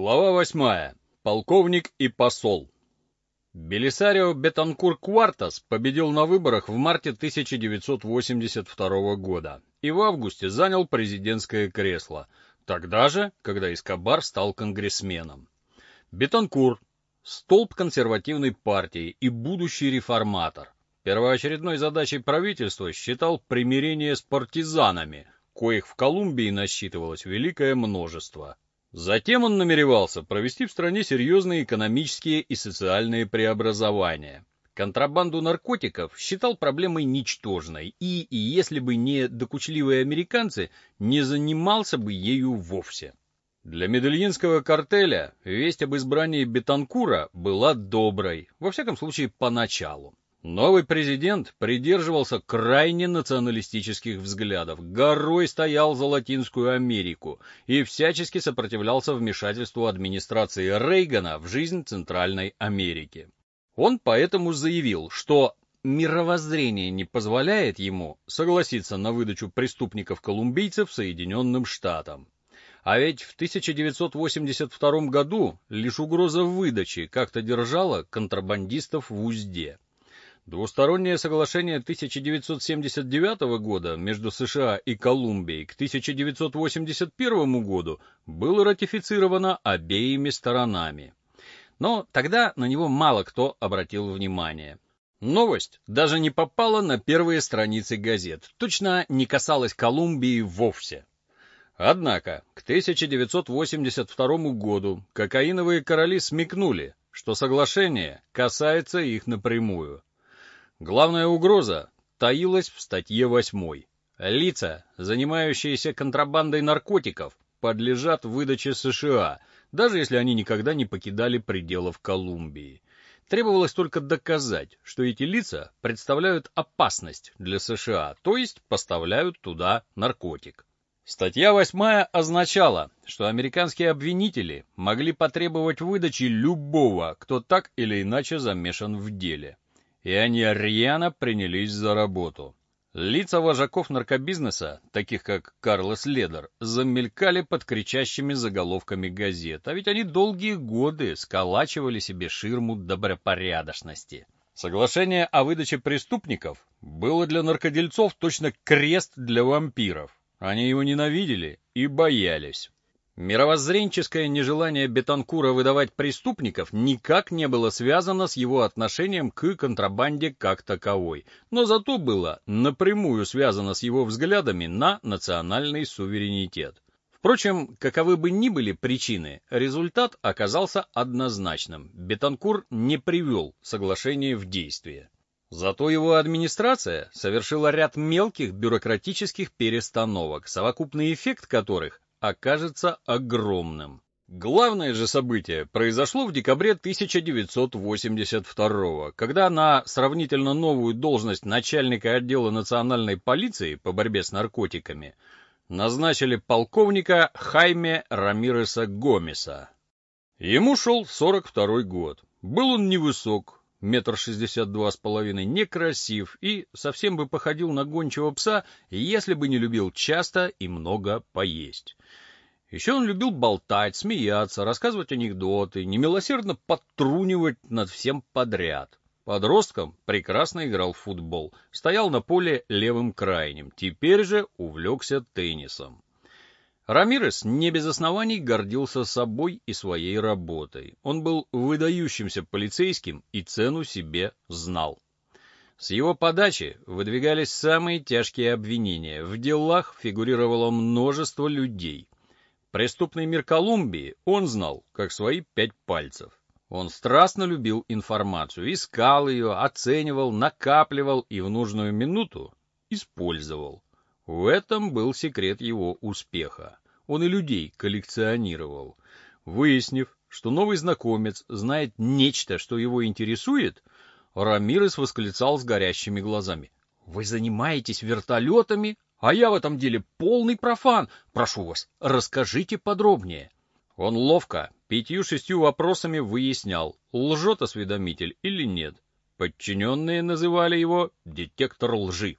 Глава восьмая. Полковник и посол. Белисарио Бетанкур Квартас победил на выборах в марте 1982 года и в августе занял президентское кресло, тогда же, когда Эскобар стал конгрессменом. Бетанкур – столб консервативной партии и будущий реформатор. Первоочередной задачей правительства считал примирение с партизанами, коих в Колумбии насчитывалось великое множество – Затем он намеревался провести в стране серьезные экономические и социальные преобразования. Контрабанду наркотиков считал проблемой ничтожной и, и если бы не докучливые американцы, не занимался бы ею вовсе. Для медельинского картеля весть об избрании Бетанкура была доброй, во всяком случае поначалу. Новый президент придерживался крайне националистических взглядов, горой стоял за Латинскую Америку и всячески сопротивлялся вмешательству администрации Рейгана в жизнь Центральной Америки. Он поэтому заявил, что мировоззрение не позволяет ему согласиться на выдачу преступников-колумбийцев Соединенным Штатам. А ведь в 1982 году лишь угроза выдачи как-то держала контрабандистов в узде. Двустороннее соглашение 1979 года между США и Колумбией к 1981 году было ратифицировано обеими сторонами. Но тогда на него мало кто обратил внимание. Новость даже не попала на первые страницы газет, точно не касалась Колумбии вовсе. Однако к 1982 году кокаиновые короли смекнули, что соглашение касается их напрямую. Главная угроза таилась в статье 8. Лица, занимающиеся контрабандой наркотиков, подлежат выдаче США, даже если они никогда не покидали пределов Колумбии. Требовалось только доказать, что эти лица представляют опасность для США, то есть поставляют туда наркотик. Статья 8 означала, что американские обвинители могли потребовать выдачи любого, кто так или иначе замешан в деле и они рьяно принялись за работу. Лица вожаков наркобизнеса, таких как Карлос Ледер, замелькали под кричащими заголовками газет, а ведь они долгие годы сколачивали себе ширму добропорядочности. Соглашение о выдаче преступников было для наркодельцов точно крест для вампиров. Они его ненавидели и боялись. Мировоззренческое нежелание Бетанкура выдавать преступников никак не было связано с его отношением к контрабанде как таковой, но зато было напрямую связано с его взглядами на национальный суверенитет. Впрочем, каковы бы ни были причины, результат оказался однозначным. Бетанкур не привел соглашение в действие. Зато его администрация совершила ряд мелких бюрократических перестановок, совокупный эффект которых окажется огромным. Главное же событие произошло в декабре 1982 когда на сравнительно новую должность начальника отдела национальной полиции по борьбе с наркотиками назначили полковника Хайме Рамиреса Гомеса. Ему шел 42 год. Был он невысок, метр шестьдесят два с половиной, некрасив и совсем бы походил на гончего пса, если бы не любил часто и много поесть. Еще он любил болтать, смеяться, рассказывать анекдоты, немилосердно подтрунивать над всем подряд. Подростком прекрасно играл в футбол, стоял на поле левым крайним, теперь же увлекся теннисом. Рамирес не без оснований гордился собой и своей работой. Он был выдающимся полицейским и цену себе знал. С его подачи выдвигались самые тяжкие обвинения. В делах фигурировало множество людей. Преступный мир Колумбии он знал, как свои пять пальцев. Он страстно любил информацию, искал ее, оценивал, накапливал и в нужную минуту использовал. В этом был секрет его успеха. Он и людей коллекционировал. Выяснив, что новый знакомец знает нечто, что его интересует, Рамирес восклицал с горящими глазами. «Вы занимаетесь вертолетами? А я в этом деле полный профан. Прошу вас, расскажите подробнее». Он ловко, пятью-шестью вопросами выяснял, лжет осведомитель или нет. Подчиненные называли его «детектор лжи».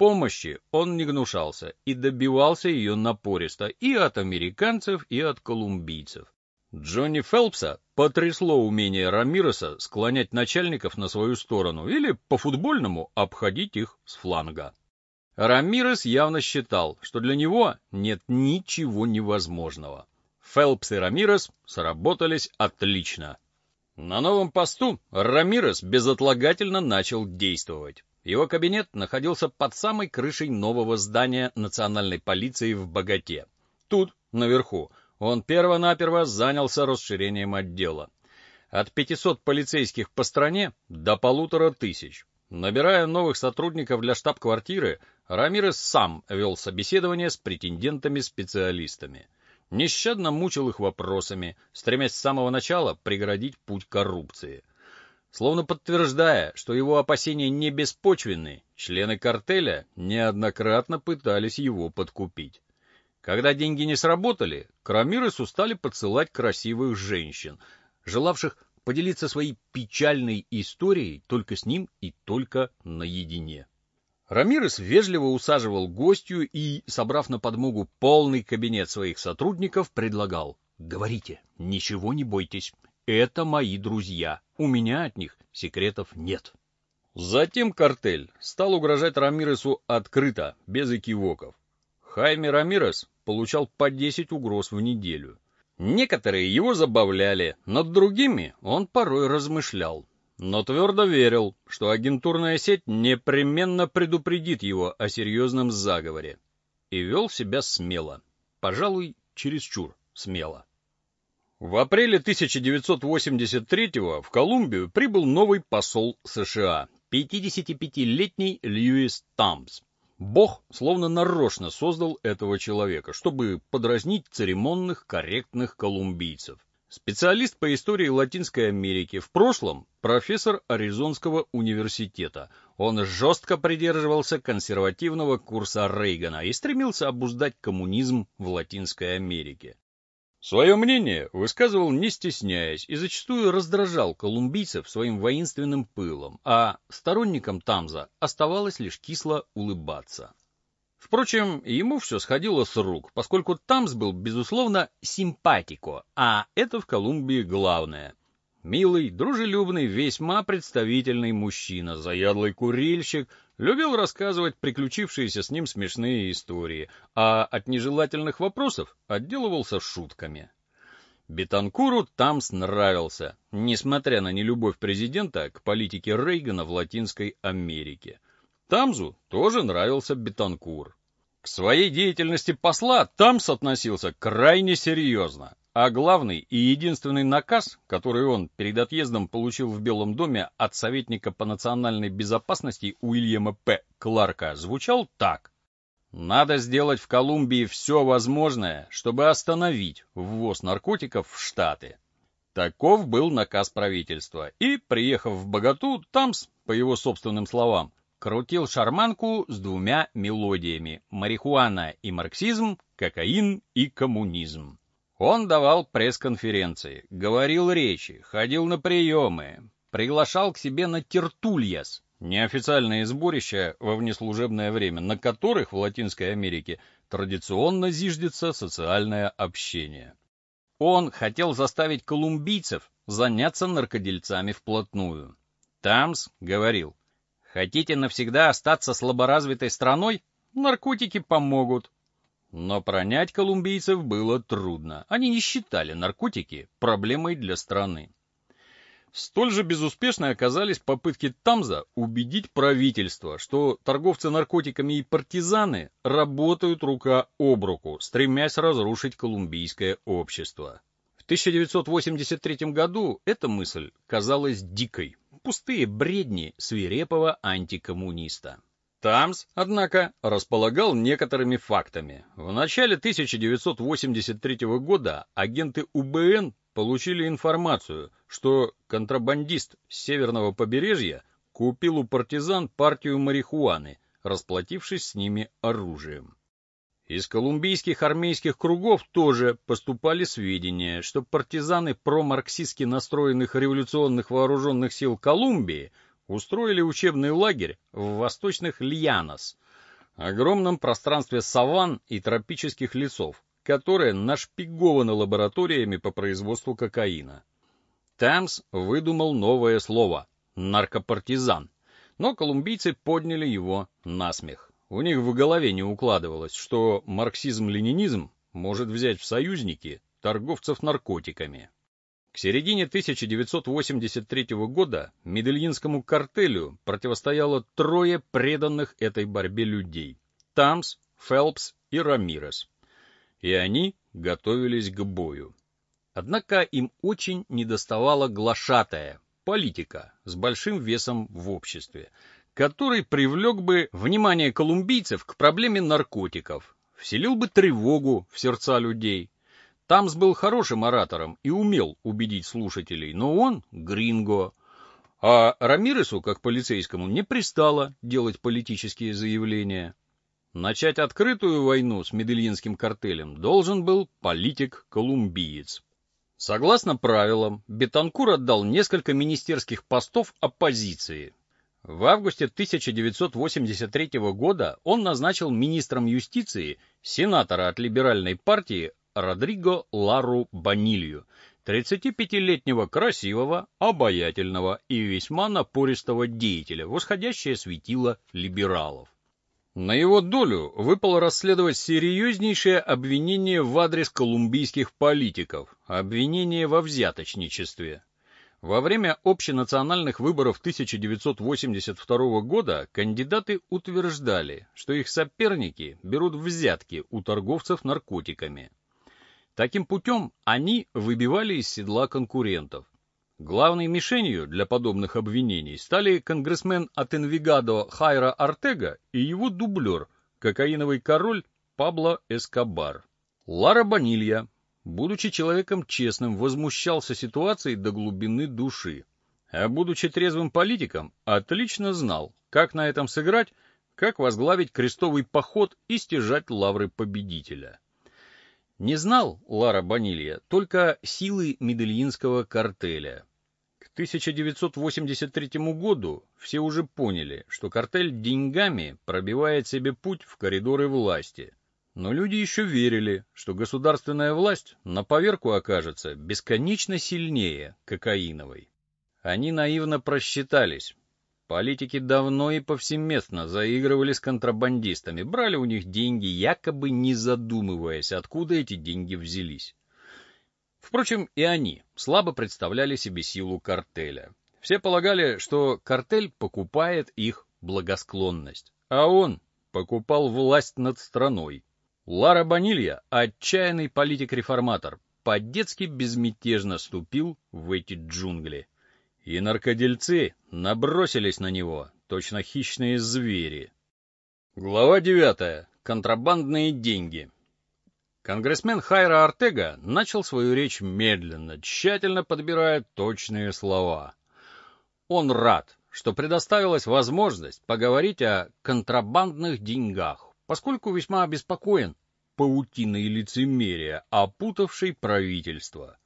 Помощи он не гнушался и добивался ее напористо и от американцев, и от колумбийцев. Джонни Фелпса потрясло умение Рамиреса склонять начальников на свою сторону или по-футбольному обходить их с фланга. Рамирес явно считал, что для него нет ничего невозможного. Фелпс и Рамирес сработались отлично. На новом посту Рамирес безотлагательно начал действовать. Его кабинет находился под самой крышей нового здания национальной полиции в Богате. Тут, наверху, он перво-наперво занялся расширением отдела. От 500 полицейских по стране до полутора тысяч. Набирая новых сотрудников для штаб-квартиры, Рамирес сам вел собеседование с претендентами-специалистами. Нещадно мучил их вопросами, стремясь с самого начала преградить путь коррупции. Словно подтверждая, что его опасения не беспочвенны, члены картеля неоднократно пытались его подкупить. Когда деньги не сработали, к Рамиресу стали подсылать красивых женщин, желавших поделиться своей печальной историей только с ним и только наедине. Рамирес вежливо усаживал гостью и, собрав на подмогу полный кабинет своих сотрудников, предлагал «Говорите, ничего не бойтесь, это мои друзья, у меня от них секретов нет». Затем картель стал угрожать Рамиресу открыто, без экивоков. Хайме Рамирес получал по 10 угроз в неделю. Некоторые его забавляли, над другими он порой размышлял, но твердо верил, что агентурная сеть непременно предупредит его о серьезном заговоре. И вел себя смело, пожалуй, чересчур смело. В апреле 1983-го в Колумбию прибыл новый посол США, 55-летний Льюис Тамс. Бог словно нарочно создал этого человека, чтобы подразнить церемонных, корректных колумбийцев. Специалист по истории Латинской Америки, в прошлом профессор Аризонского университета. Он жестко придерживался консервативного курса Рейгана и стремился обуздать коммунизм в Латинской Америке. Свое мнение высказывал не стесняясь и зачастую раздражал колумбийцев своим воинственным пылом, а сторонникам Тамза оставалось лишь кисло улыбаться. Впрочем, ему все сходило с рук, поскольку Тамс был, безусловно, симпатико, а это в Колумбии главное. Милый, дружелюбный, весьма представительный мужчина, заядлый курильщик, любил рассказывать приключившиеся с ним смешные истории, а от нежелательных вопросов отделывался шутками. Бетанкуру Тамс нравился, несмотря на нелюбовь президента к политике Рейгана в Латинской Америке. Тамзу тоже нравился Бетанкур. К своей деятельности посла Тамс относился крайне серьезно. А главный и единственный наказ, который он перед отъездом получил в Белом доме от советника по национальной безопасности Уильяма П. Кларка, звучал так. Надо сделать в Колумбии все возможное, чтобы остановить ввоз наркотиков в Штаты. Таков был наказ правительства, и, приехав в Богату, Тамс, по его собственным словам, крутил шарманку с двумя мелодиями – марихуана и марксизм, кокаин и коммунизм. Он давал пресс-конференции, говорил речи, ходил на приемы, приглашал к себе на тертульяс, неофициальные сборища во внеслужебное время, на которых в Латинской Америке традиционно зиждется социальное общение. Он хотел заставить колумбийцев заняться наркодельцами вплотную. Тамс говорил, хотите навсегда остаться слаборазвитой страной? Наркотики помогут. Но пронять колумбийцев было трудно. Они не считали наркотики проблемой для страны. Столь же безуспешны оказались попытки Тамза убедить правительство, что торговцы наркотиками и партизаны работают рука об руку, стремясь разрушить колумбийское общество. В 1983 году эта мысль казалась дикой, пустые бредни свирепого антикоммуниста. Тамс, однако, располагал некоторыми фактами. В начале 1983 года агенты УБН получили информацию, что контрабандист с северного побережья купил у партизан партию марихуаны, расплатившись с ними оружием. Из колумбийских армейских кругов тоже поступали сведения, что партизаны промарксистски настроенных революционных вооруженных сил Колумбии устроили учебный лагерь в восточных Льянос, огромном пространстве саван и тропических лесов, которое нашпиговано лабораториями по производству кокаина. Тамс выдумал новое слово — наркопартизан, но колумбийцы подняли его на смех. У них в голове не укладывалось, что марксизм-ленинизм может взять в союзники торговцев наркотиками. К середине 1983 года Медельинскому картелю противостояло трое преданных этой борьбе людей — Тамс, Фелпс и Рамирес. И они готовились к бою. Однако им очень недоставало глашатая, политика с большим весом в обществе, который привлек бы внимание колумбийцев к проблеме наркотиков, вселил бы тревогу в сердца людей. Тамс был хорошим оратором и умел убедить слушателей, но он — гринго. А Рамиресу, как полицейскому, не пристало делать политические заявления. Начать открытую войну с Медельинским картелем должен был политик-колумбиец. Согласно правилам, Бетанкур отдал несколько министерских постов оппозиции. В августе 1983 года он назначил министром юстиции сенатора от либеральной партии Родриго Лару Банилью, 35-летнего красивого, обаятельного и весьма напористого деятеля, восходящее светило либералов. На его долю выпало расследовать серьезнейшее обвинение в адрес колумбийских политиков, обвинение во взяточничестве. Во время общенациональных выборов 1982 года кандидаты утверждали, что их соперники берут взятки у торговцев наркотиками. Таким путем они выбивали из седла конкурентов. Главной мишенью для подобных обвинений стали конгрессмен от Энвигадо Хайра Артега и его дублер, кокаиновый король Пабло Эскобар. Лара Банилья, будучи человеком честным, возмущался ситуацией до глубины души, а будучи трезвым политиком, отлично знал, как на этом сыграть, как возглавить крестовый поход и стяжать лавры победителя. Не знал Лара Банилья только силы медельинского картеля. 1983 году все уже поняли, что картель деньгами пробивает себе путь в коридоры власти. Но люди еще верили, что государственная власть на поверку окажется бесконечно сильнее кокаиновой. Они наивно просчитались. Политики давно и повсеместно заигрывали с контрабандистами, брали у них деньги, якобы не задумываясь, откуда эти деньги взялись. Впрочем, и они слабо представляли себе силу картеля. Все полагали, что картель покупает их благосклонность, а он покупал власть над страной. Лара Банилья, отчаянный политик-реформатор, по-детски безмятежно ступил в эти джунгли. И наркодельцы набросились на него, точно хищные звери. Глава девятая. Контрабандные деньги. Конгрессмен Хайра Артега начал свою речь медленно, тщательно подбирая точные слова. Он рад, что предоставилась возможность поговорить о контрабандных деньгах, поскольку весьма обеспокоен паутиной лицемерия, опутавшей правительство.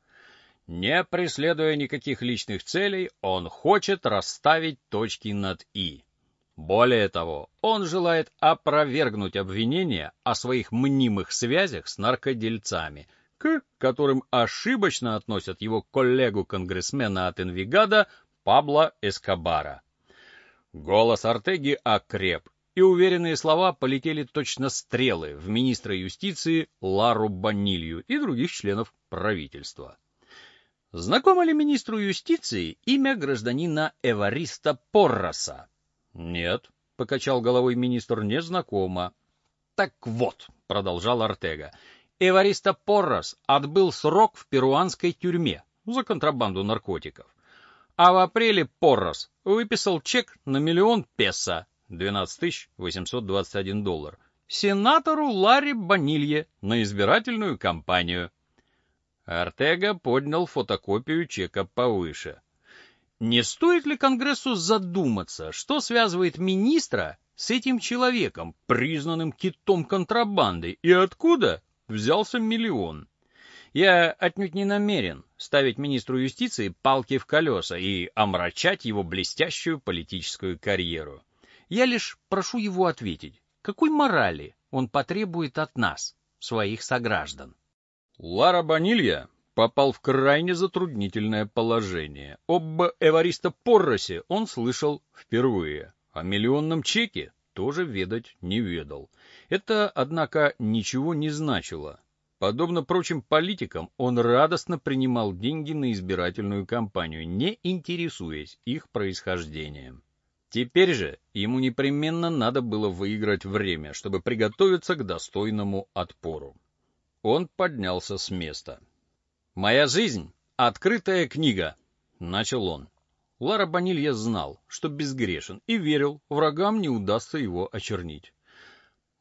Не преследуя никаких личных целей, он хочет расставить точки над «и». Более того, он желает опровергнуть обвинения о своих мнимых связях с наркодельцами, к которым ошибочно относят его коллегу-конгрессмена от Энвигада Пабло Эскобара. Голос Артеги окреп, и уверенные слова полетели точно стрелы в министра юстиции Лару Банилью и других членов правительства. Знакомо ли министру юстиции имя гражданина Эвариста Порроса? Нет, покачал головой министр, незнакомо. Так вот, продолжал Артега. Эвариста Поррос отбыл срок в перуанской тюрьме за контрабанду наркотиков. А в апреле Поррос выписал чек на миллион песо, 12 821 доллар, сенатору Ларри Банилье на избирательную кампанию. Артега поднял фотокопию чека повыше. Не стоит ли Конгрессу задуматься, что связывает министра с этим человеком, признанным китом контрабанды, и откуда взялся миллион? Я отнюдь не намерен ставить министру юстиции палки в колеса и омрачать его блестящую политическую карьеру. Я лишь прошу его ответить, какой морали он потребует от нас, своих сограждан. Лара Банилья попал в крайне затруднительное положение. Об Эвариста Порросе он слышал впервые. О миллионном чеке тоже ведать не ведал. Это, однако, ничего не значило. Подобно прочим политикам, он радостно принимал деньги на избирательную кампанию, не интересуясь их происхождением. Теперь же ему непременно надо было выиграть время, чтобы приготовиться к достойному отпору. Он поднялся с места. «Моя жизнь — открытая книга», — начал он. Лара Банилья знал, что безгрешен, и верил, врагам не удастся его очернить.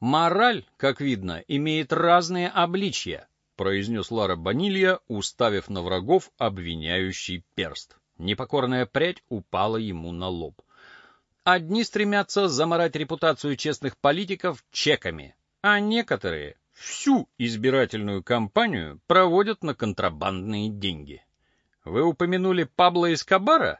«Мораль, как видно, имеет разные обличья», — произнес Лара Банилья, уставив на врагов обвиняющий перст. Непокорная прядь упала ему на лоб. «Одни стремятся заморать репутацию честных политиков чеками, а некоторые всю избирательную кампанию проводят на контрабандные деньги. Вы упомянули Пабло Эскобара?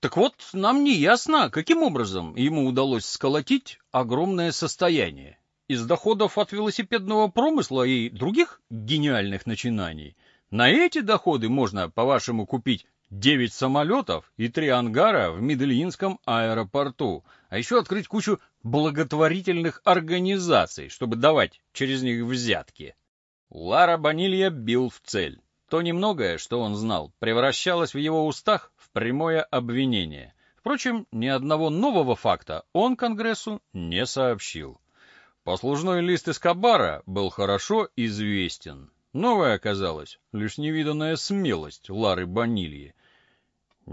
Так вот, нам не ясно, каким образом ему удалось сколотить огромное состояние. Из доходов от велосипедного промысла и других гениальных начинаний. На эти доходы можно, по-вашему, купить 9 самолетов и 3 ангара в Медельинском аэропорту, а еще открыть кучу благотворительных организаций, чтобы давать через них взятки. Лара Банилья бил в цель. То немногое, что он знал, превращалось в его устах в прямое обвинение. Впрочем, ни одного нового факта он Конгрессу не сообщил. Послужной лист Эскобара был хорошо известен. Новая оказалась лишь невиданная смелость Лары Банильи,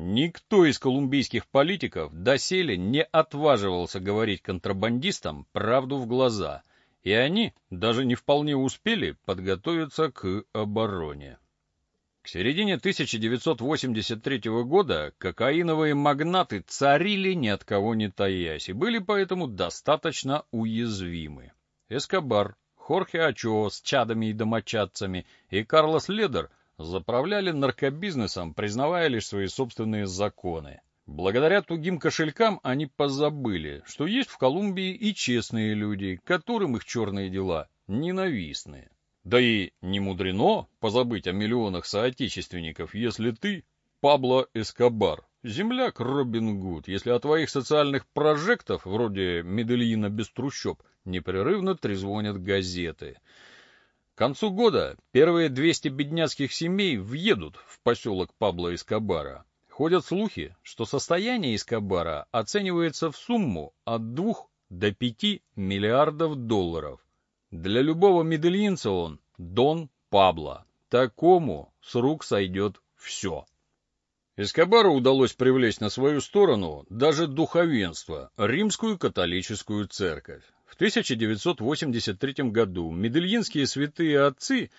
Никто из колумбийских политиков доселе не отваживался говорить контрабандистам правду в глаза, и они даже не вполне успели подготовиться к обороне. К середине 1983 года кокаиновые магнаты царили ни от кого не таясь и были поэтому достаточно уязвимы. Эскобар, Хорхе Ачо с чадами и домочадцами и Карлос Ледер заправляли наркобизнесом, признавая лишь свои собственные законы. Благодаря тугим кошелькам они позабыли, что есть в Колумбии и честные люди, которым их черные дела ненавистны. Да и не мудрено позабыть о миллионах соотечественников, если ты Пабло Эскобар, земляк Робин Гуд, если о твоих социальных прожектов, вроде Медельина без трущоб, непрерывно трезвонят газеты — к концу года первые 200 бедняцких семей въедут в поселок Пабло Эскобара. Ходят слухи, что состояние Эскобара оценивается в сумму от 2 до 5 миллиардов долларов. Для любого медельинца он Дон Пабло. Такому с рук сойдет все. Эскобару удалось привлечь на свою сторону даже духовенство, римскую католическую церковь. В 1983 году медельинские святые отцы,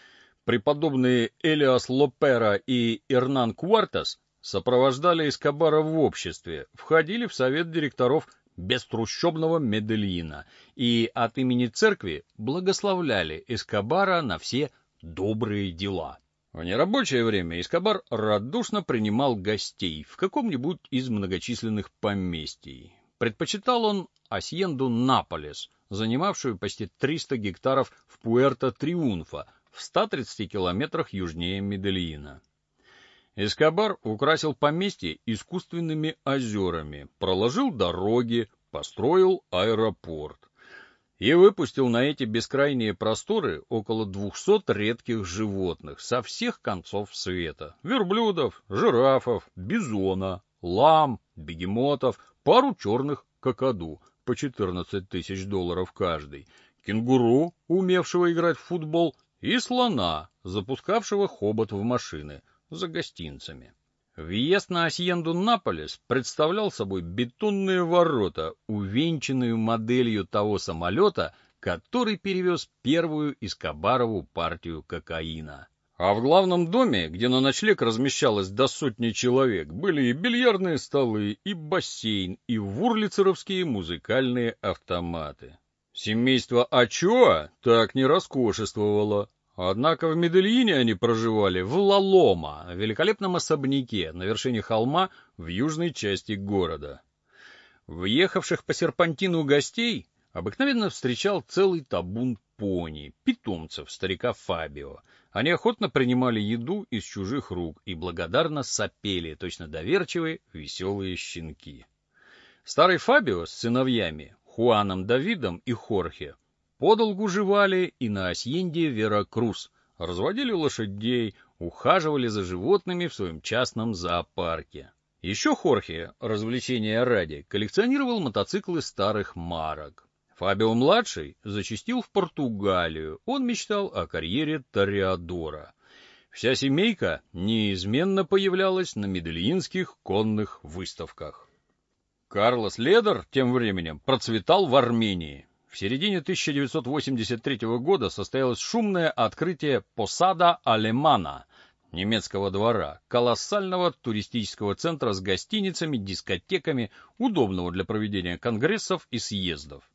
преподобные Элиас Лопера и Эрнан Куартас, сопровождали Эскобара в обществе, входили в совет директоров беструщобного Медельина и от имени церкви благословляли Эскобара на все добрые дела. В нерабочее время Эскобар радушно принимал гостей в каком-нибудь из многочисленных поместий. Предпочитал он Асьенду Наполес, занимавшую почти 300 гектаров в Пуэрто-Триунфа, в 130 километрах южнее Медельина. Эскобар украсил поместье искусственными озерами, проложил дороги, построил аэропорт и выпустил на эти бескрайние просторы около 200 редких животных со всех концов света. Верблюдов, жирафов, бизона, лам, бегемотов, пару черных какаду, по 14 тысяч долларов каждый, кенгуру, умевшего играть в футбол, и слона, запускавшего хобот в машины за гостинцами. Въезд на Асьенду Наполес представлял собой бетонные ворота, увенчанные моделью того самолета, который перевез первую Искобарову партию кокаина. А в главном доме, где на ночлег размещалось до сотни человек, были и бильярдные столы, и бассейн, и вурлицеровские музыкальные автоматы. Семейство Ачоа так не роскошествовало. Однако в Медельине они проживали в Лалома, великолепном особняке на вершине холма в южной части города. Въехавших по серпантину гостей обыкновенно встречал целый табун пони, питомцев старика Фабио. Они охотно принимали еду из чужих рук и благодарно сопели, точно доверчивые, веселые щенки. Старый Фабио с сыновьями, Хуаном Давидом и Хорхе, подолгу жевали и на Асьенде Веракрус, разводили лошадей, ухаживали за животными в своем частном зоопарке. Еще Хорхе, развлечения ради, коллекционировал мотоциклы старых марок. Фабио-младший зачастил в Португалию, он мечтал о карьере Тореадора. Вся семейка неизменно появлялась на медельинских конных выставках. Карлос Ледер тем временем процветал в Армении. В середине 1983 года состоялось шумное открытие «Посада Алемана», немецкого двора, колоссального туристического центра с гостиницами, дискотеками, удобного для проведения конгрессов и съездов.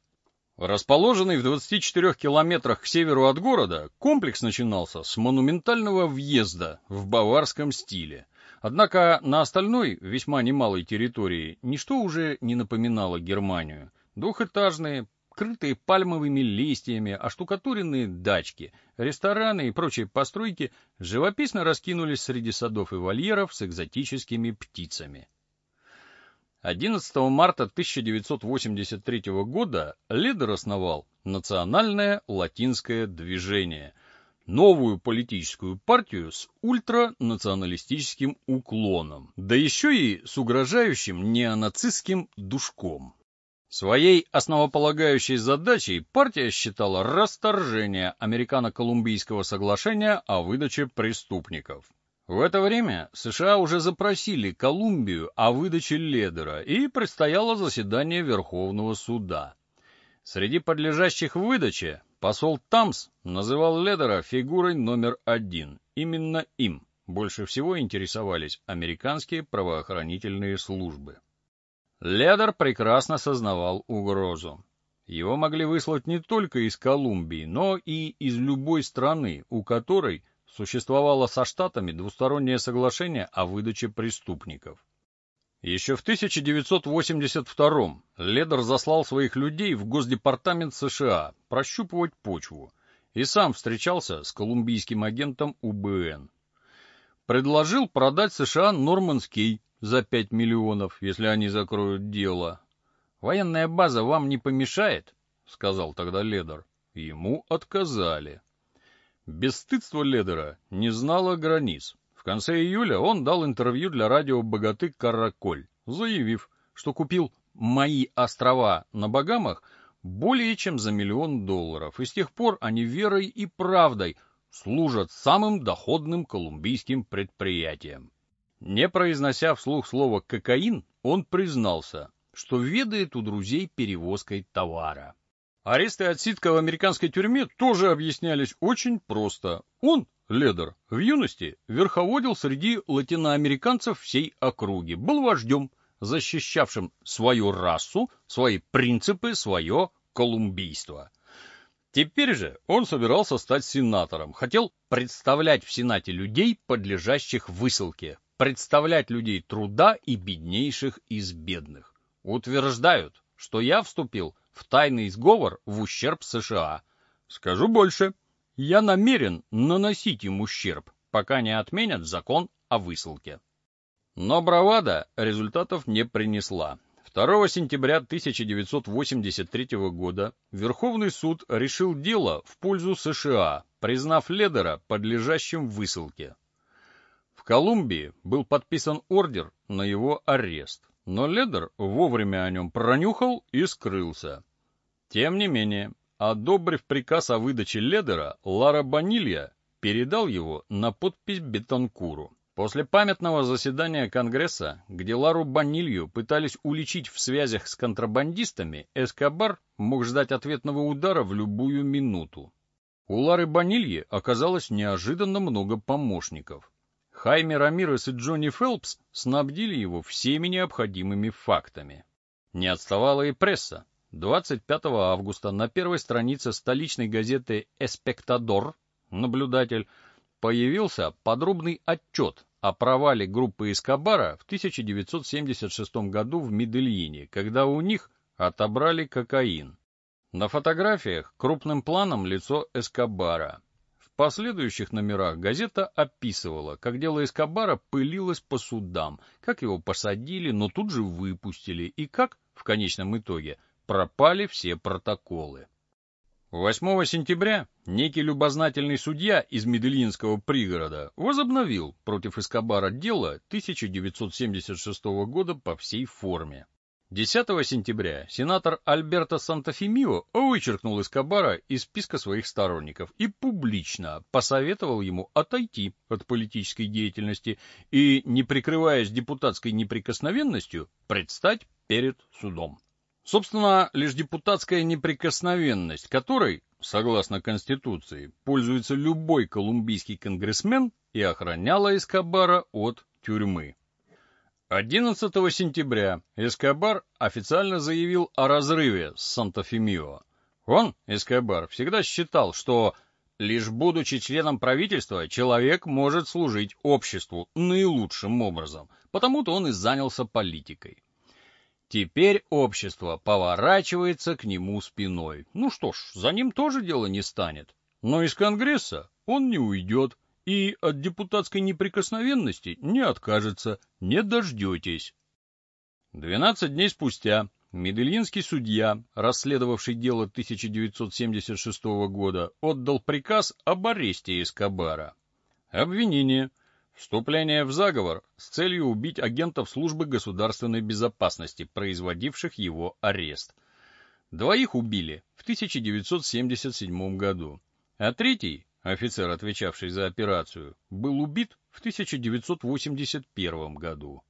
Расположенный в 24 километрах к северу от города, комплекс начинался с монументального въезда в баварском стиле. Однако на остальной, весьма немалой территории, ничто уже не напоминало Германию. Двухэтажные, крытые пальмовыми листьями, оштукатуренные дачки, рестораны и прочие постройки живописно раскинулись среди садов и вольеров с экзотическими птицами. 11 марта 1983 года Ледер основал Национальное латинское движение, новую политическую партию с ультранационалистическим уклоном, да еще и с угрожающим неонацистским душком. Своей основополагающей задачей партия считала расторжение Американо-Колумбийского соглашения о выдаче преступников. В это время США уже запросили Колумбию о выдаче Ледера, и предстояло заседание Верховного суда. Среди подлежащих выдаче посол Тамс называл Ледера фигурой номер один. Именно им больше всего интересовались американские правоохранительные службы. Ледер прекрасно сознавал угрозу. Его могли выслать не только из Колумбии, но и из любой страны, у которой существовало со Штатами двустороннее соглашение о выдаче преступников. Еще в 1982 Ледер заслал своих людей в Госдепартамент США прощупывать почву и сам встречался с колумбийским агентом УБН. Предложил продать США Нормандский за 5 миллионов, если они закроют дело. Военная база вам не помешает, сказал тогда Ледер. Ему отказали. Бесстыдство Ледера не знало границ. В конце июля он дал интервью для радио «Богаты Караколь», заявив, что купил «Мои острова» на Багамах более чем за миллион долларов, и с тех пор они верой и правдой служат самым доходным колумбийским предприятиям. Не произнося вслух слово «кокаин», он признался, что ведает у друзей перевозкой товара. Аресты отсидка в американской тюрьме тоже объяснялись очень просто. Он, Ледер, в юности верховодил среди латиноамериканцев всей округи, был вождем, защищавшим свою расу, свои принципы, свое колумбийство. Теперь же он собирался стать сенатором, хотел представлять в Сенате людей, подлежащих высылке, представлять людей труда и беднейших из бедных. Утверждают, что я вступил в тайный сговор в ущерб США. Скажу больше, я намерен наносить им ущерб, пока не отменят закон о высылке. Но бравада результатов не принесла. 2 сентября 1983 года Верховный суд решил дело в пользу США, признав Ледера подлежащим высылке. Колумбии был подписан ордер на его арест, но Ледер вовремя о нем пронюхал и скрылся. Тем не менее, одобрив приказ о выдаче Ледера, Лара Банилья передал его на подпись Бетанкуру. После памятного заседания Конгресса, где Лару Банилью пытались уличить в связях с контрабандистами, Эскобар мог ждать ответного удара в любую минуту. У Лары Банильи оказалось неожиданно много помощников. Хайме Рамирес и Джонни Фелпс снабдили его всеми необходимыми фактами. Не отставала и пресса. 25 августа на первой странице столичной газеты «Эспектадор» наблюдатель появился подробный отчет о провале группы Эскобара в 1976 году в Медельине, когда у них отобрали кокаин. На фотографиях крупным планом лицо Эскобара. Последующих номерах газета описывала, как дело Эскобара пылилось по судам, как его посадили, но тут же выпустили, и как, в конечном итоге, пропали все протоколы. 8 сентября некий любознательный судья из Медельинского пригорода возобновил против Эскобара дело 1976 года по всей форме. 10 сентября сенатор Альберто Сантофимио вычеркнул Эскобара из списка своих сторонников и публично посоветовал ему отойти от политической деятельности и, не прикрываясь депутатской неприкосновенностью, предстать перед судом. Собственно, лишь депутатская неприкосновенность, которой, согласно Конституции, пользуется любой колумбийский конгрессмен и охраняла Эскобара от тюрьмы. 11 сентября Эскобар официально заявил о разрыве с Санта-Фемио. Он, Эскобар, всегда считал, что лишь будучи членом правительства, человек может служить обществу наилучшим образом, потому-то он и занялся политикой. Теперь общество поворачивается к нему спиной. Ну что ж, за ним тоже дело не станет. Но из Конгресса он не уйдет и от депутатской неприкосновенности не откажется, не дождетесь. Двенадцать дней спустя Медельинский судья, расследовавший дело 1976 года, отдал приказ об аресте Эскобара. Обвинение – Вступление в заговор с целью убить агентов службы государственной безопасности, производивших его арест. Двоих убили в 1977 году, а третий, офицер, отвечавший за операцию, был убит в 1981 году.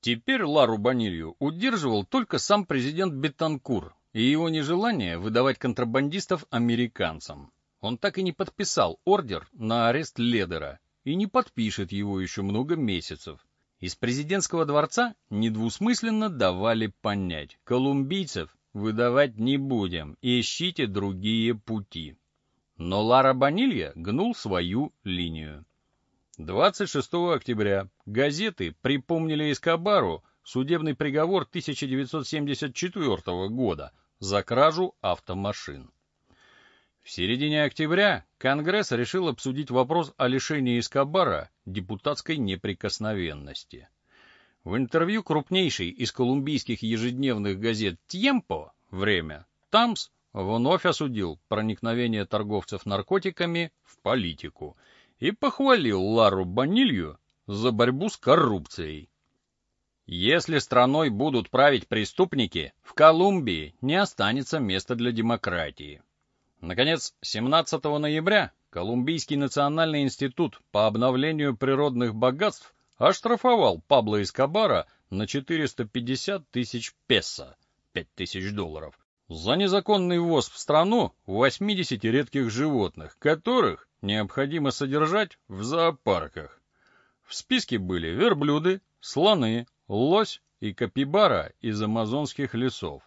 Теперь Лару Банилью удерживал только сам президент Бетанкур и его нежелание выдавать контрабандистов американцам. Он так и не подписал ордер на арест Ледера и не подпишет его еще много месяцев. Из президентского дворца недвусмысленно давали понять, колумбийцев выдавать не будем, ищите другие пути. Но Лара Банилья гнул свою линию. 26 октября газеты припомнили Эскобару судебный приговор 1974 года за кражу автомашин. В середине октября Конгресс решил обсудить вопрос о лишении Эскобара депутатской неприкосновенности. В интервью крупнейшей из колумбийских ежедневных газет «Тьемпо» «Время» Тамс вновь осудил проникновение торговцев наркотиками в политику и похвалил Лару Банилью за борьбу с коррупцией. Если страной будут править преступники, в Колумбии не останется места для демократии. Наконец, 17 ноября Колумбийский национальный институт по обновлению природных богатств оштрафовал Пабло Эскобара на 450 тысяч песо, 5 тысяч долларов, за незаконный ввоз в страну 80 редких животных, которых необходимо содержать в зоопарках. В списке были верблюды, слоны, лось и капибара из амазонских лесов.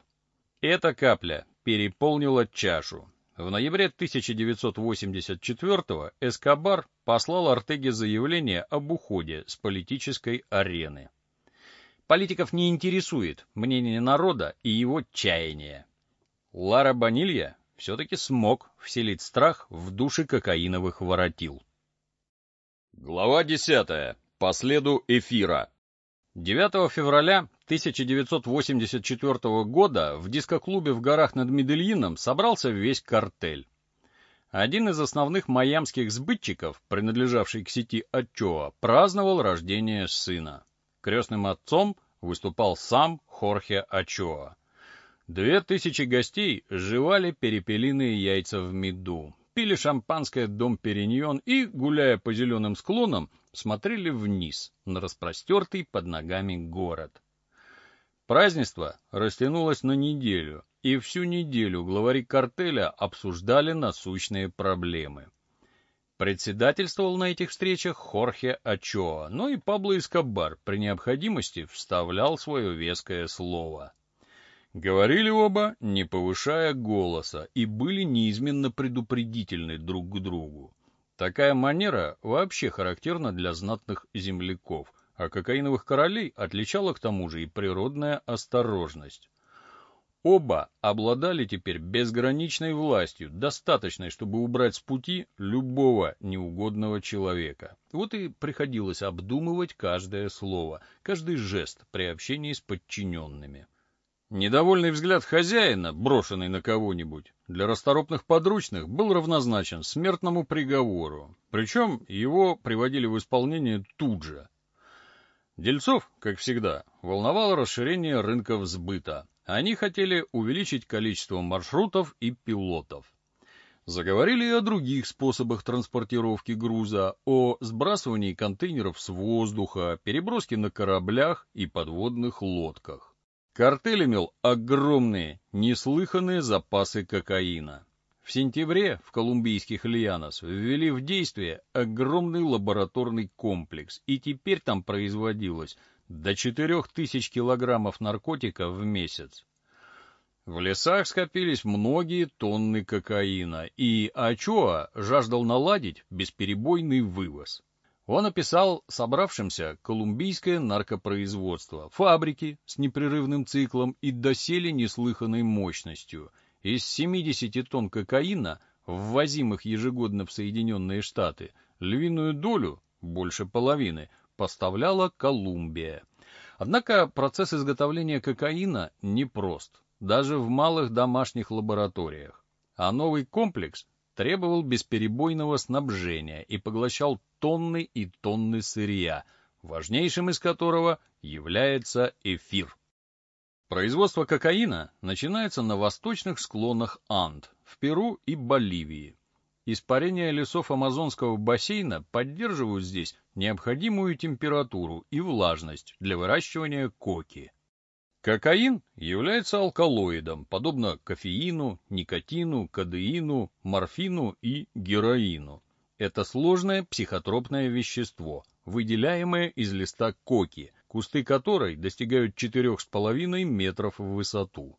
Эта капля переполнила чашу. В ноябре 1984-го Эскобар послал Артеге заявление об уходе с политической арены. Политиков не интересует мнение народа и его чаяние. Лара Банилья все-таки смог вселить страх в души кокаиновых воротил. Глава 10. По следу эфира. 9 февраля 1984 года в дискоклубе в горах над Медельином собрался весь картель. Один из основных майамских сбытчиков, принадлежавший к сети Ачоа, праздновал рождение сына. Крестным отцом выступал сам Хорхе Ачоа. Две тысячи гостей жевали перепелиные яйца в меду, пили шампанское «Дом Периньон» и, гуляя по зеленым склонам, смотрели вниз на распростертый под ногами город. Празднество растянулось на неделю, и всю неделю главари картеля обсуждали насущные проблемы. Председательствовал на этих встречах Хорхе Ачоа, но и Пабло Эскобар при необходимости вставлял свое веское слово. Говорили оба, не повышая голоса, и были неизменно предупредительны друг к другу. Такая манера вообще характерна для знатных земляков, а кокаиновых королей отличала к тому же и природная осторожность. Оба обладали теперь безграничной властью, достаточной, чтобы убрать с пути любого неугодного человека. Вот и приходилось обдумывать каждое слово, каждый жест при общении с подчиненными. Недовольный взгляд хозяина, брошенный на кого-нибудь, для расторопных подручных был равнозначен смертному приговору, причем его приводили в исполнение тут же. Дельцов, как всегда, волновало расширение рынков сбыта, они хотели увеличить количество маршрутов и пилотов. Заговорили и о других способах транспортировки груза, о сбрасывании контейнеров с воздуха, переброске на кораблях и подводных лодках. Картель имел огромные, неслыханные запасы кокаина. В сентябре в колумбийских Льянос ввели в действие огромный лабораторный комплекс, и теперь там производилось до 4000 килограммов наркотиков в месяц. В лесах скопились многие тонны кокаина, и Ачоа жаждал наладить бесперебойный вывоз. Он описал собравшимся колумбийское наркопроизводство, фабрики с непрерывным циклом и доселе неслыханной мощностью. Из 70 тонн кокаина, ввозимых ежегодно в Соединенные Штаты, львиную долю, больше половины, поставляла Колумбия. Однако процесс изготовления кокаина непрост, даже в малых домашних лабораториях. А новый комплекс требовал бесперебойного снабжения и поглощал тонны и тонны сырья, важнейшим из которого является эфир. Производство кокаина начинается на восточных склонах Анд, в Перу и Боливии. Испарения лесов Амазонского бассейна поддерживают здесь необходимую температуру и влажность для выращивания коки. Кокаин является алкалоидом, подобно кофеину, никотину, кадеину, морфину и героину. Это сложное психотропное вещество, выделяемое из листа коки, кусты которой достигают 4,5 метров в высоту.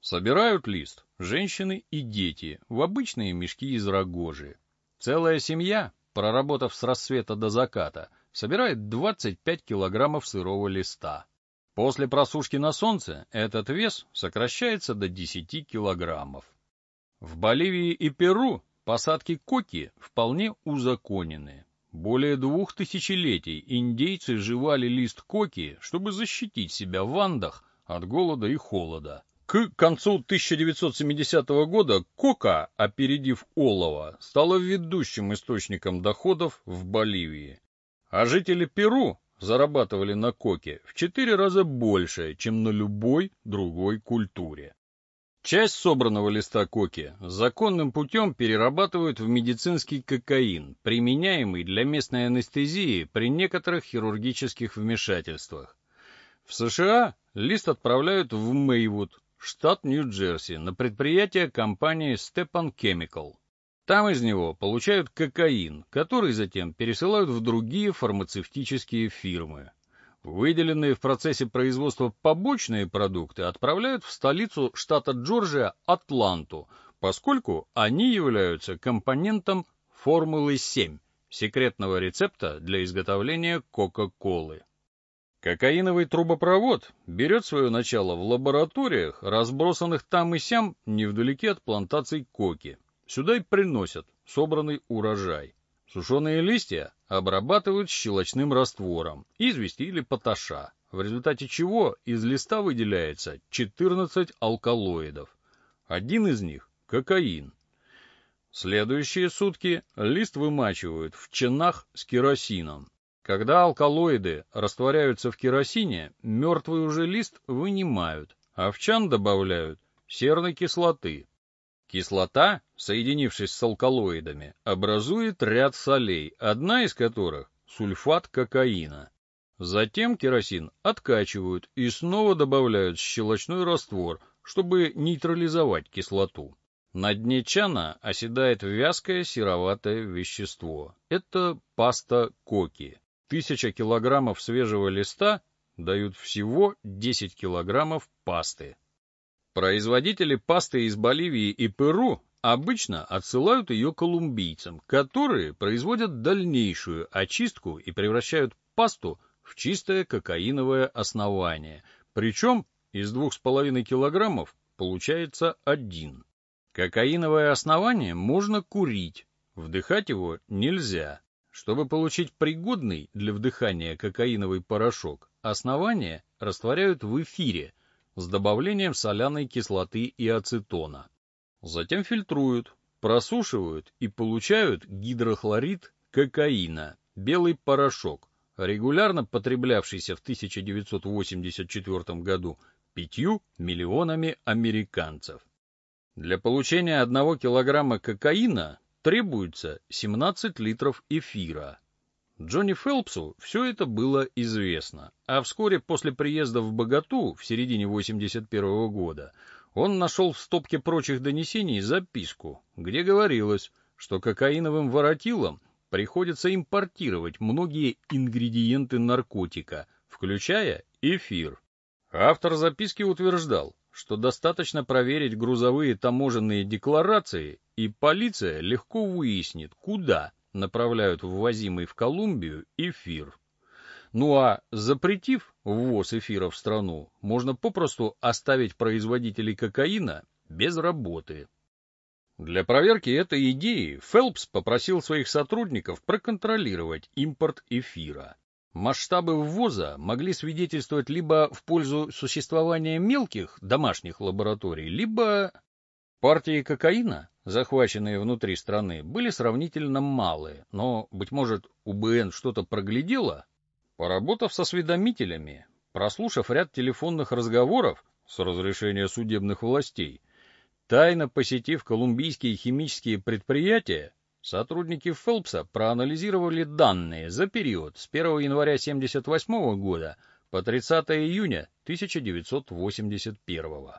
Собирают лист женщины и дети в обычные мешки из рогожи. Целая семья, проработав с рассвета до заката, собирает 25 килограммов сырого листа. После просушки на солнце этот вес сокращается до 10 килограммов. В Боливии и Перу посадки коки вполне узаконены. Более двух тысячелетий индейцы жевали лист коки, чтобы защитить себя в Андах от голода и холода. К концу 1970 года кока, опередив олово, стала ведущим источником доходов в Боливии. А жители Перу зарабатывали на коке в четыре раза больше, чем на любой другой культуре. Часть собранного листа коки законным путем перерабатывают в медицинский кокаин, применяемый для местной анестезии при некоторых хирургических вмешательствах. В США лист отправляют в Мейвуд, штат Нью-Джерси, на предприятие компании Stepan Chemical. Там из него получают кокаин, который затем пересылают в другие фармацевтические фирмы. Выделенные в процессе производства побочные продукты отправляют в столицу штата Джорджия Атланту, поскольку они являются компонентом формулы-7, секретного рецепта для изготовления Кока-Колы. Кокаиновый трубопровод берет свое начало в лабораториях, разбросанных там и сям невдалеке от плантаций коки. Сюда и приносят собранный урожай. Сушеные листья обрабатывают щелочным раствором, извести или поташа, в результате чего из листа выделяется 14 алкалоидов. Один из них – кокаин. Следующие сутки лист вымачивают в чинах с керосином. Когда алкалоиды растворяются в керосине, мертвый уже лист вынимают, а в чан добавляют серной кислоты. Кислота, соединившись с алкалоидами, образует ряд солей, одна из которых – сульфат кокаина. Затем керосин откачивают и снова добавляют щелочной раствор, чтобы нейтрализовать кислоту. На дне чана оседает вязкое сероватое вещество. Это паста коки. Тысяча килограммов свежего листа дают всего 10 килограммов пасты. Производители пасты из Боливии и Перу обычно отсылают ее колумбийцам, которые производят дальнейшую очистку и превращают пасту в чистое кокаиновое основание. Причем из 2,5 килограммов получается один. Кокаиновое основание можно курить, вдыхать его нельзя. Чтобы получить пригодный для вдыхания кокаиновый порошок, основание растворяют в эфире с добавлением соляной кислоты и ацетона. Затем фильтруют, просушивают и получают гидрохлорид кокаина, белый порошок, регулярно потреблявшийся в 1984 году пятью миллионами американцев. Для получения одного килограмма кокаина требуется 17 литров эфира. Джонни Фелпсу все это было известно, а вскоре после приезда в Богату в середине 81 года он нашел в стопке прочих донесений записку, где говорилось, что кокаиновым воротилам приходится импортировать многие ингредиенты наркотика, включая эфир. Автор записки утверждал, что достаточно проверить грузовые таможенные декларации, и полиция легко выяснит, куда направляют ввозимый в Колумбию эфир. Ну а запретив ввоз эфира в страну, можно попросту оставить производителей кокаина без работы. Для проверки этой идеи Фелпс попросил своих сотрудников проконтролировать импорт эфира. Масштабы ввоза могли свидетельствовать либо в пользу существования мелких домашних лабораторий, либо партии кокаина, захваченные внутри страны, были сравнительно малые, но, быть может, УБН что-то проглядело? Поработав со осведомителями, прослушав ряд телефонных разговоров с разрешения судебных властей, тайно посетив колумбийские химические предприятия, Сотрудники Фелпса проанализировали данные за период с 1 января 1978 года по 30 июня 1981.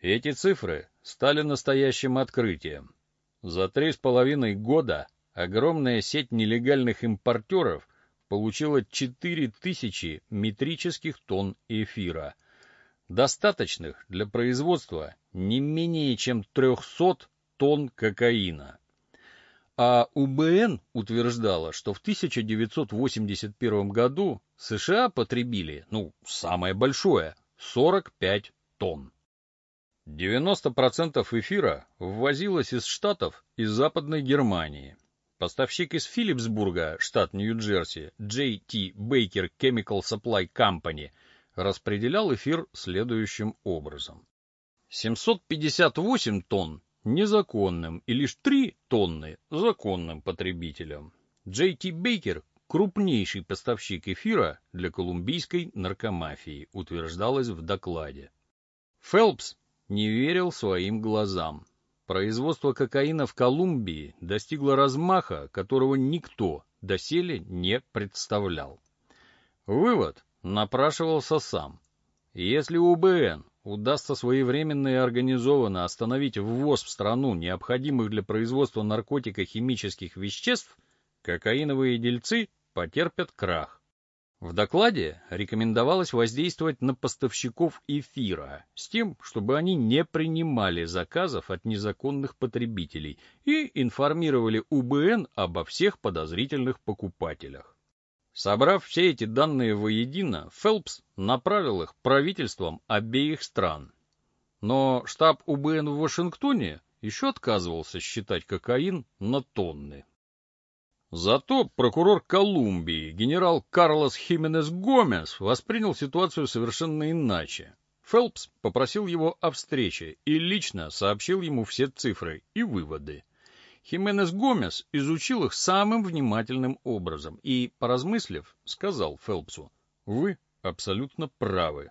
Эти цифры стали настоящим открытием. За три с половиной года огромная сеть нелегальных импортеров получила 4000 метрических тонн эфира, достаточных для производства не менее чем 300 тонн кокаина. А УБН утверждала, что в 1981 году США потребили, ну, самое большое, 45 тонн. 90% эфира ввозилось из Штатов и Западной Германии. Поставщик из Филипсбурга, штат Нью-Джерси, J.T. Baker Chemical Supply Company, распределял эфир следующим образом. 758 тонн незаконным и лишь 3 тонны законным потребителям. Ти Бейкер – крупнейший поставщик эфира для колумбийской наркомафии, утверждалось в докладе. Фелпс не верил своим глазам. Производство кокаина в Колумбии достигло размаха, которого никто доселе не представлял. Вывод напрашивался сам. Если УБН удастся своевременно и организованно остановить ввоз в страну необходимых для производства наркотико-химических веществ, кокаиновые дельцы потерпят крах. В докладе рекомендовалось воздействовать на поставщиков эфира с тем, чтобы они не принимали заказов от незаконных потребителей и информировали УБН обо всех подозрительных покупателях. Собрав все эти данные воедино, Фелпс направил их правительствам обеих стран. Но штаб УБН в Вашингтоне еще отказывался считать кокаин на тонны. Зато прокурор Колумбии, генерал Карлос Хименес Гомес, воспринял ситуацию совершенно иначе. Фелпс попросил его о встрече и лично сообщил ему все цифры и выводы. Хименес Гомес изучил их самым внимательным образом и, поразмыслив, сказал Фелпсу, «Вы абсолютно правы».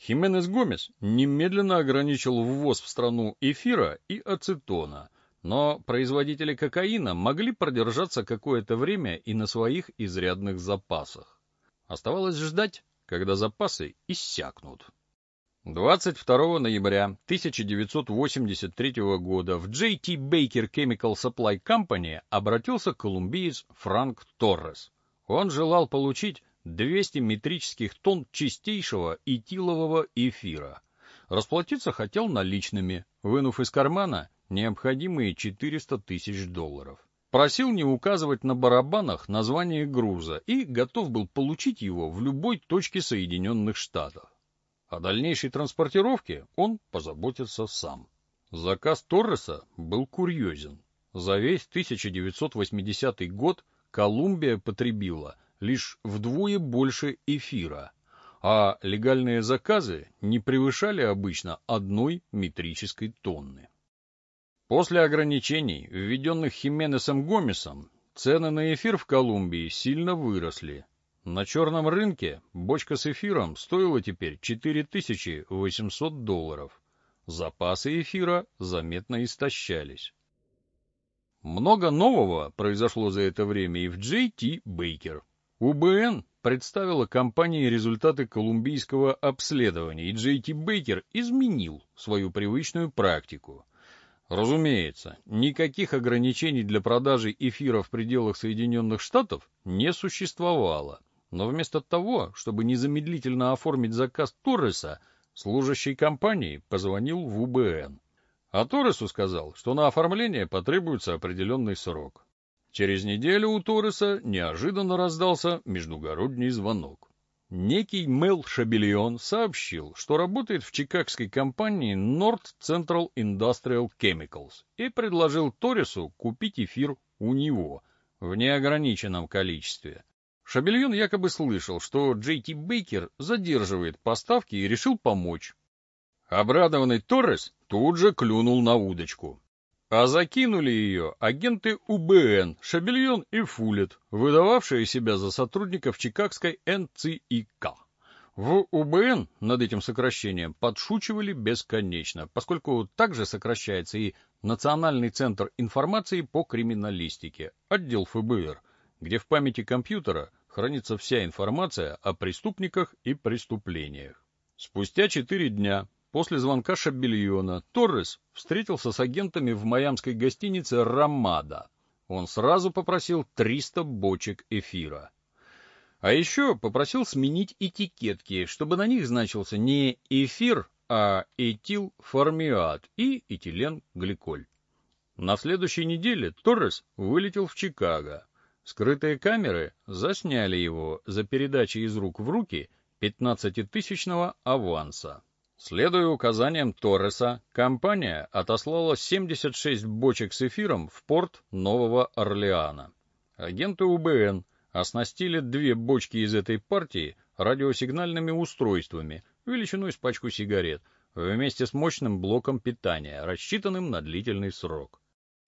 Хименес Гомес немедленно ограничил ввоз в страну эфира и ацетона, но производители кокаина могли продержаться какое-то время и на своих изрядных запасах. Оставалось ждать, когда запасы иссякнут. 22 ноября 1983 года в J.T. Baker Chemical Supply Company обратился колумбиец Франк Торрес. Он желал получить 200 метрических тонн чистейшего этилового эфира. Расплатиться хотел наличными, вынув из кармана необходимые 400 тысяч долларов. Просил не указывать на барабанах название груза и готов был получить его в любой точке Соединенных Штатов. О дальнейшей транспортировке он позаботится сам. Заказ Торреса был курьезен. За весь 1980 год Колумбия потребила лишь вдвое больше эфира, а легальные заказы не превышали обычно одной метрической тонны. После ограничений, введенных Хименесом Гомесом, цены на эфир в Колумбии сильно выросли. На черном рынке бочка с эфиром стоила теперь 4800 долларов. Запасы эфира заметно истощались. Много нового произошло за это время и в J.T. Baker. УБН представила компании результаты колумбийского обследования, и J.T. Baker изменил свою привычную практику. Разумеется, никаких ограничений для продажи эфира в пределах Соединенных Штатов не существовало. Но вместо того, чтобы незамедлительно оформить заказ Торреса, служащий компании позвонил в УБН. А Торресу сказал, что на оформление потребуется определенный срок. Через неделю у Торреса неожиданно раздался междугородний звонок. Некий Мел Шабельон сообщил, что работает в чикагской компании North Central Industrial Chemicals и предложил Торресу купить эфир у него в неограниченном количестве. Шабельон якобы слышал, что Джей Ти Бейкер задерживает поставки и решил помочь. Обрадованный Торрес тут же клюнул на удочку. А закинули ее агенты УБН, Шабельон и Фулет, выдававшие себя за сотрудников чикагской НЦИК. В УБН над этим сокращением подшучивали бесконечно, поскольку также сокращается и Национальный центр информации по криминалистике, отдел ФБР, где в памяти компьютера хранится вся информация о преступниках и преступлениях. Спустя четыре дня После звонка Шабельона Торрес встретился с агентами в майамской гостинице «Рамада». Он сразу попросил 300 бочек эфира. А еще попросил сменить этикетки, чтобы на них значился не эфир, а этилформиат и этиленгликоль. На следующей неделе Торрес вылетел в Чикаго. Скрытые камеры засняли его за передачей из рук в руки 15-тысячного аванса. Следуя указаниям Торреса, компания отослала 76 бочек с эфиром в порт Нового Орлеана. Агенты УБН оснастили две бочки из этой партии радиосигнальными устройствами величиной с пачку сигарет вместе с мощным блоком питания, рассчитанным на длительный срок.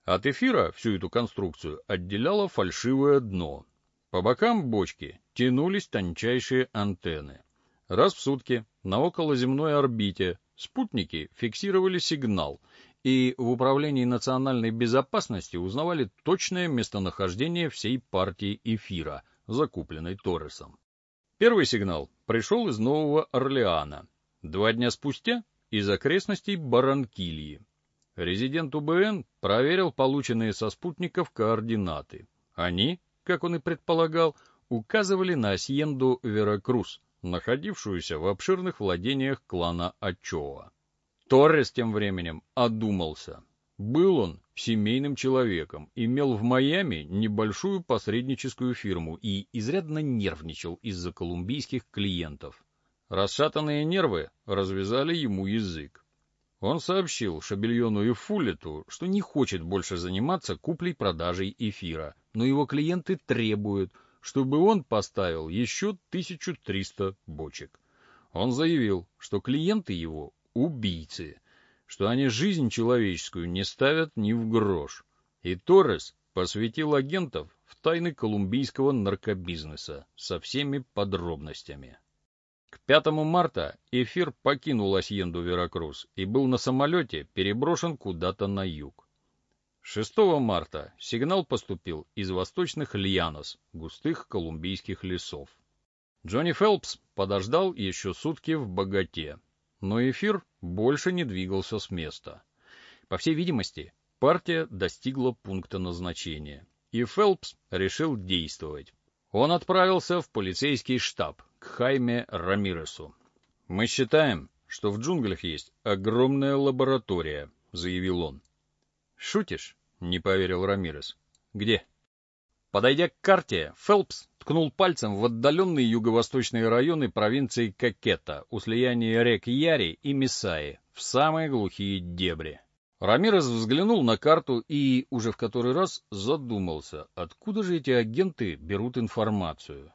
От эфира всю эту конструкцию отделяло фальшивое дно. По бокам бочки тянулись тончайшие антенны. Раз в сутки на околоземной орбите спутники фиксировали сигнал и в Управлении национальной безопасности узнавали точное местонахождение всей партии эфира, закупленной Торресом. Первый сигнал пришел из Нового Орлеана. Два дня спустя — из окрестностей Баранкильи. Резидент УБН проверил полученные со спутников координаты. Они, как он и предполагал, указывали на Асьенду Веракрус, находившуюся в обширных владениях клана Ачоа. Торрес тем временем одумался. Был он семейным человеком, имел в Майами небольшую посредническую фирму и изрядно нервничал из-за колумбийских клиентов. Расшатанные нервы развязали ему язык. Он сообщил Шабельону и Фуллету, что не хочет больше заниматься куплей-продажей эфира, но его клиенты требуют, чтобы он поставил еще 1300 бочек. Он заявил, что клиенты его — убийцы, что они жизнь человеческую не ставят ни в грош. И Торрес посвятил агентов в тайны колумбийского наркобизнеса со всеми подробностями. К 5 марта эфир покинул Асьенду Веракрус и был на самолете переброшен куда-то на юг. 6 марта сигнал поступил из восточных Льянос, густых колумбийских лесов. Джонни Фелпс подождал еще сутки в богате, но эфир больше не двигался с места. По всей видимости, партия достигла пункта назначения, и Фелпс решил действовать. Он отправился в полицейский штаб к Хайме Рамиресу. «Мы считаем, что в джунглях есть огромная лаборатория», — заявил он. «Шутишь?» — не поверил Рамирес. «Где?» Подойдя к карте, Фелпс ткнул пальцем в отдаленные юго-восточные районы провинции Кокета, у слияния рек Яри и Мисаи, в самые глухие дебри. Рамирес взглянул на карту и уже в который раз задумался, откуда же эти агенты берут информацию.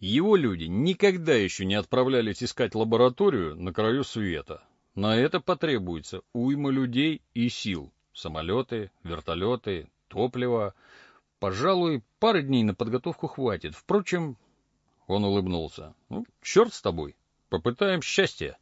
Его люди никогда еще не отправлялись искать лабораторию на краю света. На это потребуется уйма людей и сил. Самолеты, вертолеты, топливо. Пожалуй, пары дней на подготовку хватит. Впрочем, он улыбнулся. Ну, черт с тобой. Попытаем счастье.